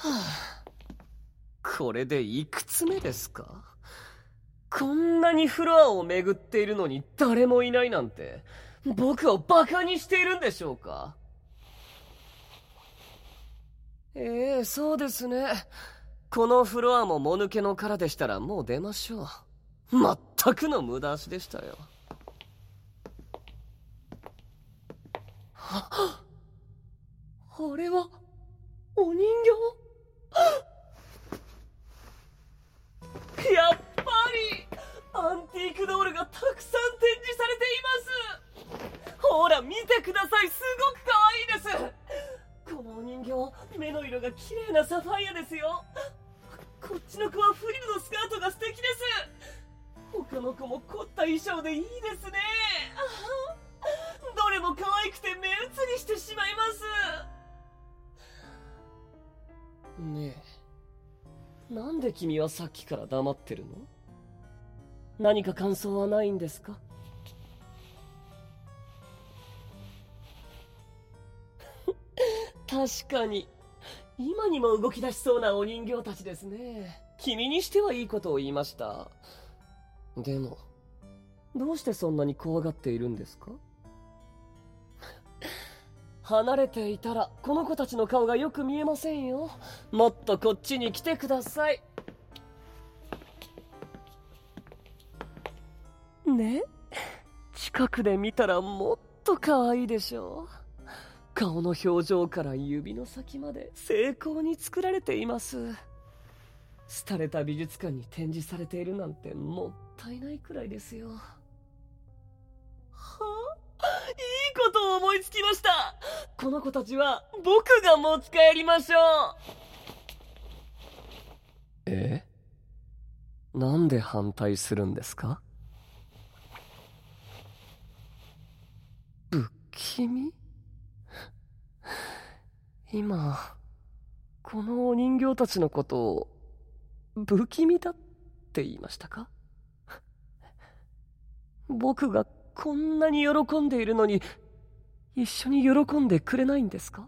はあ、これでいくつ目ですか？こんなにフロアを巡っているのに誰もいないなんて、僕をバカにしているんでしょうか？ええそうですね。このフロアももぬけの殻でしたらもう出ましょう。全くの無駄足でしたよ。ああれは、なんで君はさっきから黙ってるの？何か感想はないんですか？確かに。今にも動き出しそうなお人形たちですね。君にしてはいいことを言いましたでもどうしてそんなに怖がっているんですか離れていたらこの子たちの顔がよく見えませんよ。もっとこっちに来てください。ね？近くで見たらもっと可愛いでしょう。顔の表情から指の先まで精巧に作られています。廃れた美術館に展示されているなんてもったいないくらいですよ。は？あいいことを思いつきました。この子たちは僕が持ち帰りましょう。え？なんで反対するんですか？不気味？今、このお人形たちのことを、不気味だって言いましたか？僕がこんなに喜んでいるのに、一緒に喜んでくれないんですか？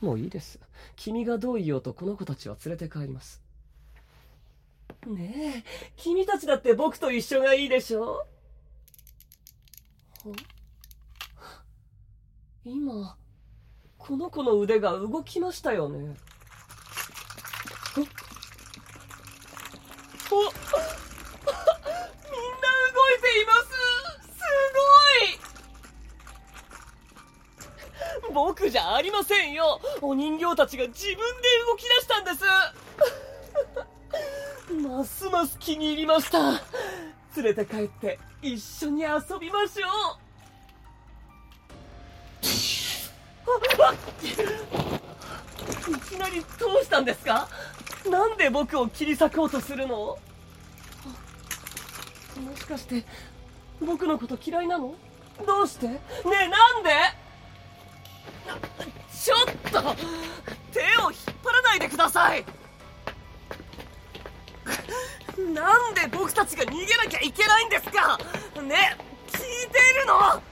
もういいです。君がどう言おうとこの子たちは連れて帰ります。ねえ、君たちだって僕と一緒がいいでしょ？今、この子の腕が動きましたよね。お、みんな動いていますすごい僕じゃありませんよ。お人形たちが自分で動き出したんです。ますます気に入りました。連れて帰って一緒に遊びましょう。いきなりどうしたんですか？なんで僕を切り裂こうとするの？もしかして僕のこと嫌いなの？どうして？ねえなんで？ちょっと手を引っ張らないでください。なんで僕たちが逃げなきゃいけないんですか？ね聞いてるの？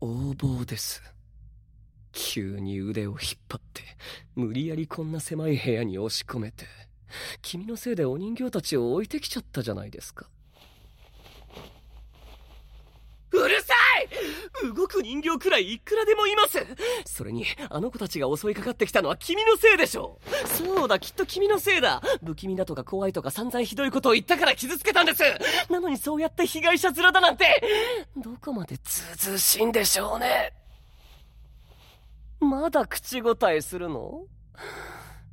横暴です。急に腕を引っ張って無理やりこんな狭い部屋に押し込めて君のせいでお人形たちを置いてきちゃったじゃないですかうるさい動く人形くらいいくらでもいます。それにあの子たちが襲いかかってきたのは君のせいでしょう。そうだきっと君のせいだ。不気味だとか怖いとか散々ひどいことを言ったから傷つけたんです。なのにそうやって被害者面だなんて。どこまでずうずうしいんでしょうね。まだ口答えするの？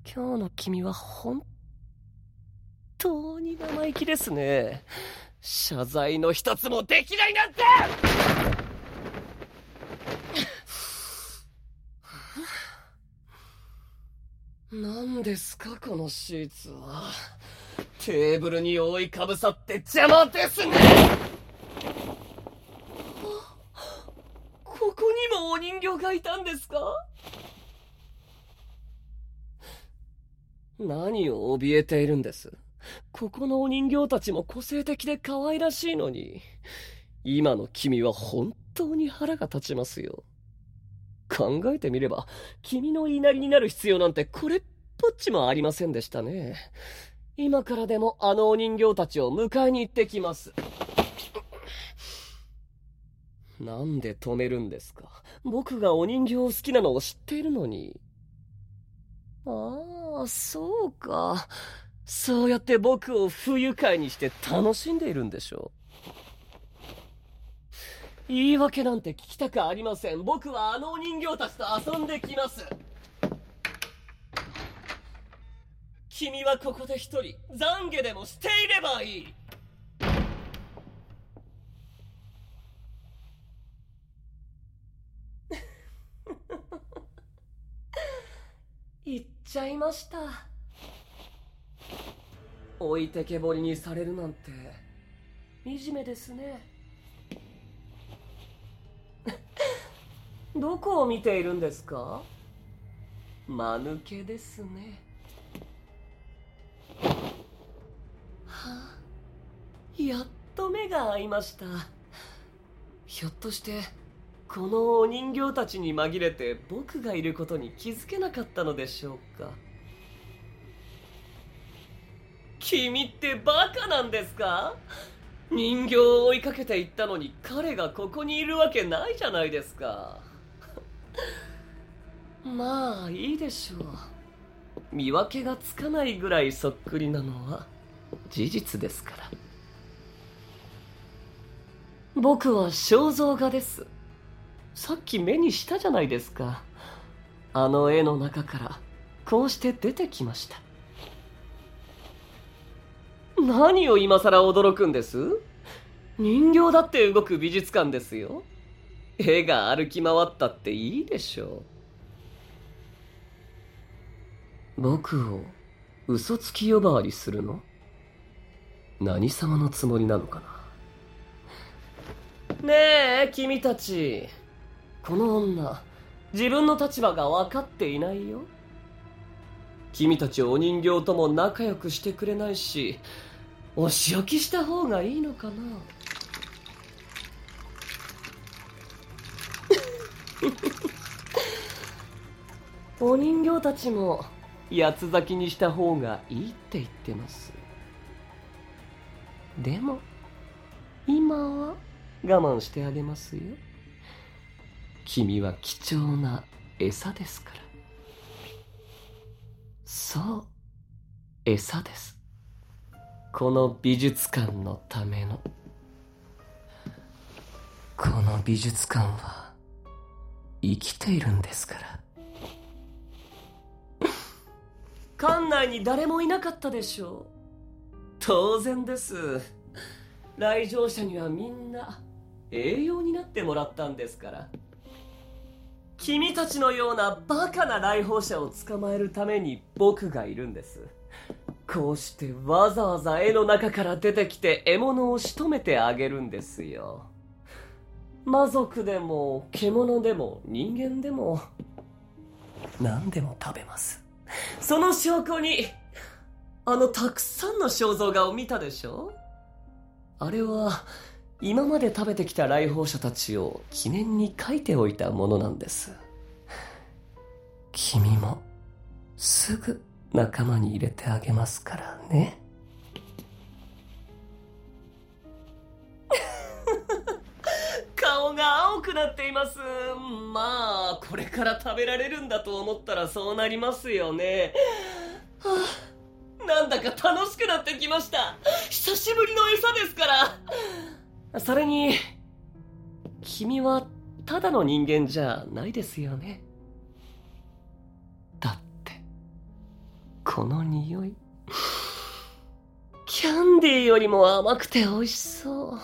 今日の君は本当に生意気ですね。謝罪の一つもできないなんて。ですかこのシーツは。テーブルに覆いかぶさって邪魔ですね。ここにもお人形がいたんですか？何を怯えているんです？ここのお人形たちも個性的で可愛らしいのに、今の君は本当に腹が立ちますよ。考えてみれば、君の言いなりになる必要なんてこれっぽっちもありませんでしたね。今からでもあのお人形たちを迎えに行ってきます。なんで止めるんですか？僕がお人形を好きなのを知っているのに。ああ、そうか。そうやって僕を不愉快にして楽しんでいるんでしょう。言い訳なんて聞きたくありません。僕はあのお人形たちと遊んできます。君はここで一人、懺悔でもしていればいい。言っちゃいました。置いてけぼりにされるなんて。惨めですね。どこを見ているんですか？間抜けですねやっと目が合いました。ひょっとしてこのお人形たちに紛れて僕がいることに気づけなかったのでしょうか。君ってバカなんですか？人形を追いかけていったのに彼がここにいるわけないじゃないですか。まあいいでしょう。見分けがつかないぐらいそっくりなのは。事実ですから。僕は肖像画です。さっき目にしたじゃないですか。あの絵の中からこうして出てきました。何を今さら驚くんです？人形だって動く美術館ですよ。絵が歩き回ったっていいでしょう。僕を嘘つき呼ばわりするの？何様のつもりなのかな？ねえ君たち。この女自分の立場が分かっていないよ。君たちお人形とも仲良くしてくれないしお仕置きした方がいいのかな？お人形たちも八つ咲きにした方がいいって言ってますでも今は我慢してあげますよ。君は貴重な餌ですから。そう餌です。この美術館のための。この美術館は生きているんですから。館内に誰もいなかったでしょう。当然です。来場者にはみんな栄養になってもらったんですから。君たちのようなバカな来訪者を捕まえるために僕がいるんです。こうしてわざわざ絵の中から出てきて獲物を仕留めてあげるんですよ。魔族でも獣でも人間でも何でも食べます。その証拠にあのたくさんの肖像画を見たでしょ？あれは今まで食べてきた来訪者たちを記念に書いておいたものなんです。君もすぐ仲間に入れてあげますからね。顔が青くなっています。まあ、これから食べられるんだと思ったらそうなりますよね。はあ、なんだか楽しくなってきました。久しぶりの餌ですから。それに、君はただの人間じゃないですよね。だって、この匂い、キャンディーよりも甘くて美味しそう。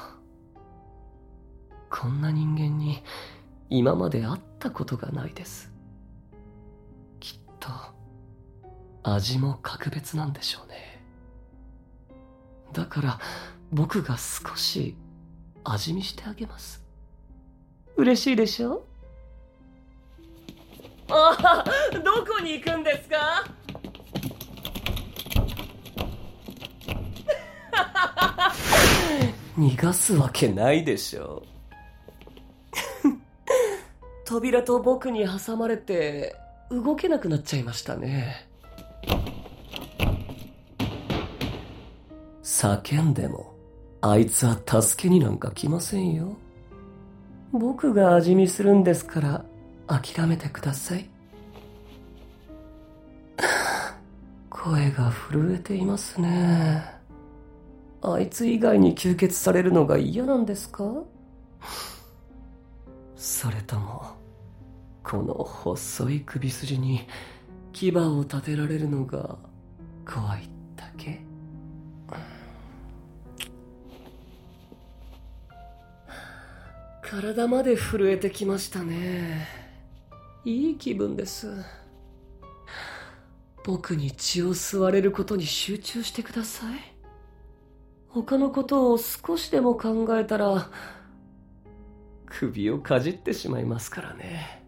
こんな人間に今まで会ったことがないです。きっと、味も格別なんでしょうね。だから、僕が少し味見してあげます嬉しいでしょ？ああどこに行くんですか？逃がすわけないでしょう。扉と僕に挟まれて動けなくなっちゃいましたね。叫んでも、あいつは助けになんか来ませんよ。僕が味見するんですから諦めてください。声が震えていますね。あいつ以外に吸血されるのが嫌なんですか？それとも、この細い首筋に牙を立てられるのが怖いだけ？体まで震えてきましたね。いい気分です。僕に血を吸われることに集中してください。他のことを少しでも考えたら、首をかじってしまいますからね。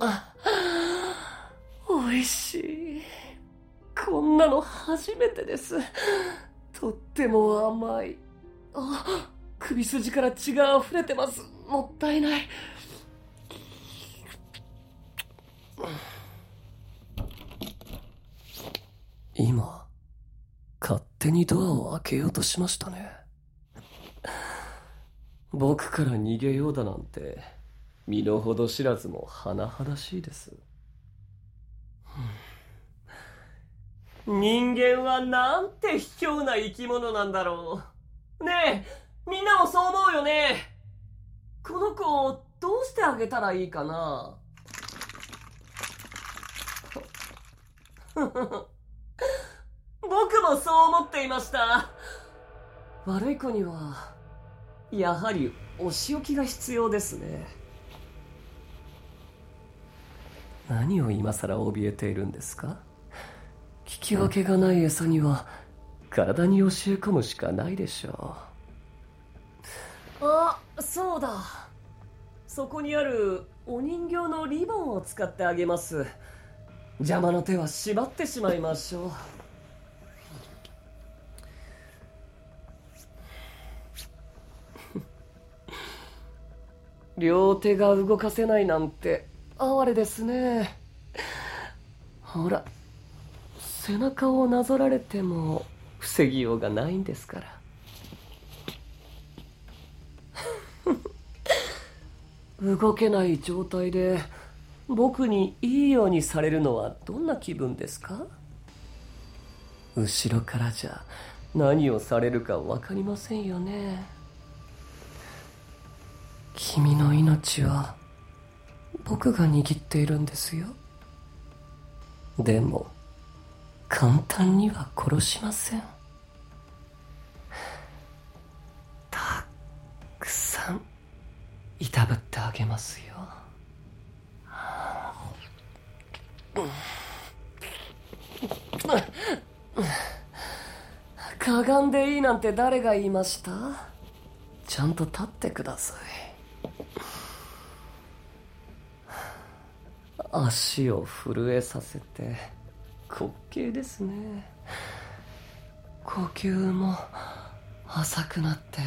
あ、美こんなの初めてです。とっても甘い。あ、首筋から血が溢れてます。もったいない。今、勝手にドアを開けようとしましたね。僕から逃げようだなんて、身の程知らずも甚だしいです。人間はなんて卑怯な生き物なんだろう。ねえ、みんなもそう思うよね。この子をどうしてあげたらいいかな。僕もそう思っていました。悪い子にはやはりお仕置きが必要ですね。何を今さら怯えているんですか？聞き分けがない餌には体に教え込むしかないでしょう。あそうだ。そこにあるお人形のリボンを使ってあげます。邪魔の手は縛ってしまいましょう。両手が動かせないなんて哀れですね。ほら。背中をなぞられても防ぎようがないんですから。動けない状態で僕にいいようにされるのはどんな気分ですか？後ろからじゃ何をされるか分かりませんよね。君の命は僕が握っているんですよ。でも簡単には殺しません。たくさんいたぶってあげますよ。かがんでいいなんて誰が言いました？ちゃんと立ってください。足を震えさせて。滑稽ですね。呼吸も浅くなって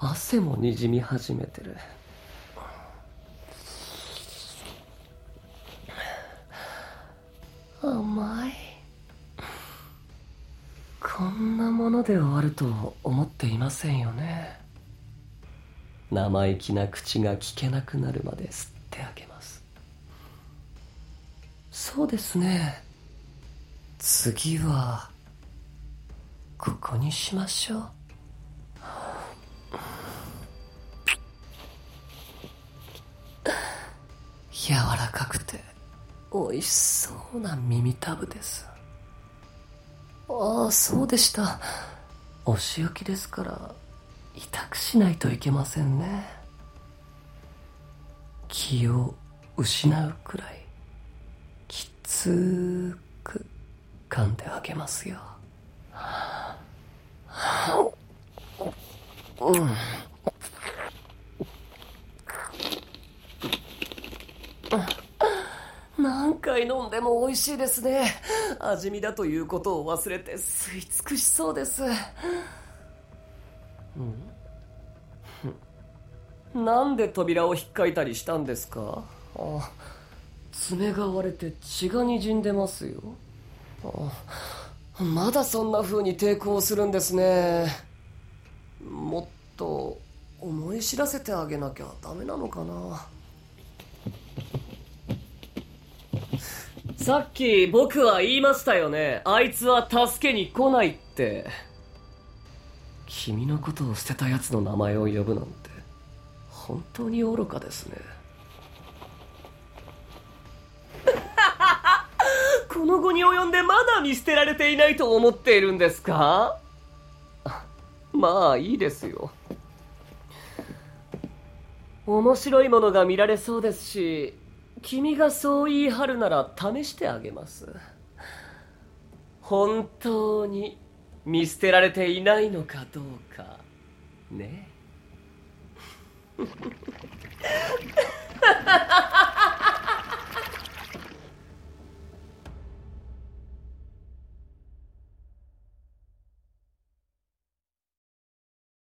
汗もにじみ始めてる。甘い。こんなもので終わると思っていませんよね。生意気な口が聞けなくなるまで吸ってあげます。そうですね。次はここにしましょう。柔らかくて美味しそうな耳たぶです。ああそうでした。お仕置きですから痛くしないといけませんね。気を失うくらいきつく。噛んであげますよ。うん何回飲んでも美味しいですね。味見だということを忘れて吸い尽くしそうです。ん。なんで扉を引っかいたりしたんですか？あ爪が割れて血がにじんでますよ。まだそんな風に抵抗するんですね。もっと思い知らせてあげなきゃダメなのかな。さっき僕は言いましたよね。あいつは助けに来ないって。君のことを捨てた奴の名前を呼ぶなんて。本当に愚かですね。この後に及んでまだ見捨てられていないと思っているんですか？まあいいですよ。面白いものが見られそうですし君がそう言い張るなら試してあげます。本当に見捨てられていないのかどうか。ね。